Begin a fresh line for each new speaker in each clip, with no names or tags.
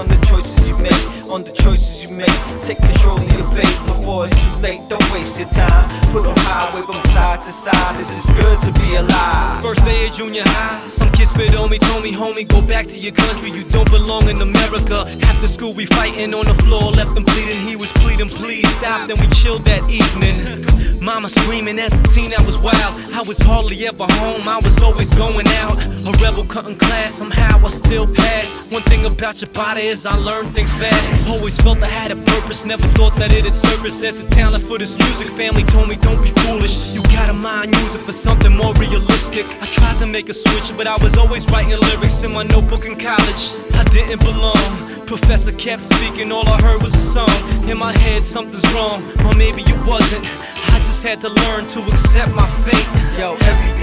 on the choices you make, on the choices you make. Take control of your fate before it's too late. Don't waste your time. Put on highway from side to side. This is good to be alive.
First day of junior high, some kid spit on me, told me, homie, go back to your country. You don't belong in America. After school, we fighting on the floor, left him bleeding. He was pleading, please stop. Then we chilled that evening. Mama screaming as a teen, I was wild. I was hardly ever home, I was always going out. A rebel cutting class, somehow I still pass. One thing about your body is I learned things fast. Always felt I had a purpose, never thought that it'd service as a talent for this music. Family told me don't be foolish. You got a mind, use it for something more realistic. I tried to make a switch, but I was always writing lyrics in my notebook in college. I didn't belong. Professor kept speaking, all I heard was a song. In my head, something's wrong, or maybe it wasn't. I just had to learn to accept my fate.
Yo, everything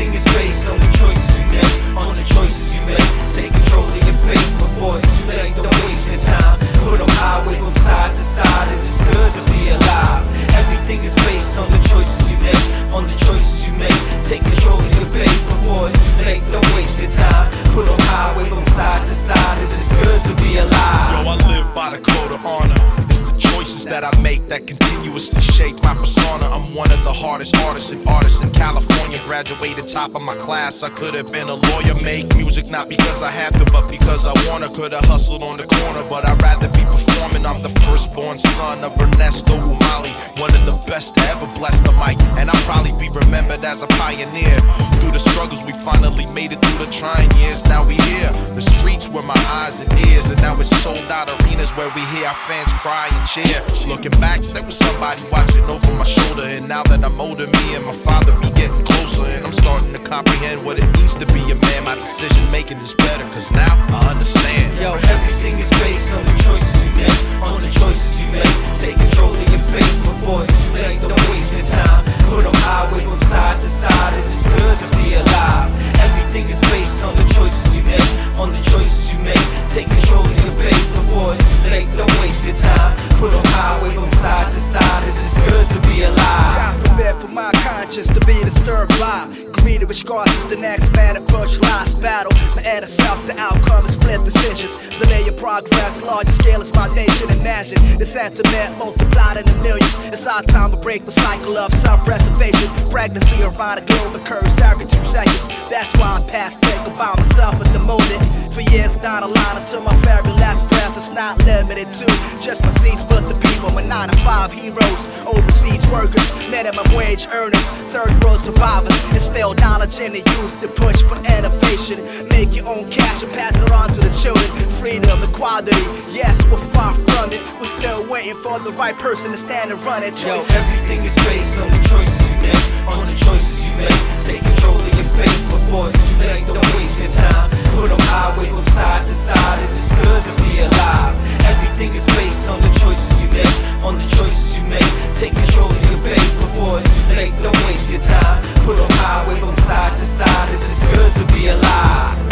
alive.
Yo, I live by the code of honor. It's the choices that I make that continuously shape my persona. I'm one of the hardest artists and artists in California. Graduated top of my class. I could have been a lawyer. Make music not because I have to, but because I wanna. Could have hustled on the corner, but I'd rather be performing. I'm the firstborn son of Ernesto Umali, one of the best to ever bless the mic. And I'll probably be remembered as a pioneer. Through the struggles, we finally made it through the trying years. Now we here. The streets were my eyes and ears, and now it's sold out arenas where we hear our fans cry and cheer. Looking back, there was somebody watching over my shoulder, and now that I'm older, me and my father be getting closer, and I'm starting to comprehend what it means to be a man. My decision making is better, cause now I understand.
Yo, everything is based on the choices based on the choices you make, on the choices you make. Take control of your fate before it's too late. Don't waste your time. Put them highway from side to side. This is good to be alive.
God forbid for my conscience to be disturbed by greed which causes the next man approach last battle. My inner self, the outcome is split decisions. Delay your progress, larger scale is my nation. Imagine the sentiment multiplied in the millions. Our time to break the cycle of self-preservation. Pregnancy around the globe occurs every two seconds. That's why I'm past think about myself at the moment. For years down the line until my very last breath. It's not limited to just my seats, but the people. My nine to five heroes, wage earners, third world survivors. Instill knowledge in the youth to push for innovation. Make your own cash and pass it on to the children. Freedom, equality, yes, we're far from it. We're still waiting for the right person to stand and run it.
Yo, everything is based on the choices you make, on the choices you make. Take control of your fate before it's too late. Don't waste your time. Put them highway waste your time. Put them highway from side to side. It's just good to be alive.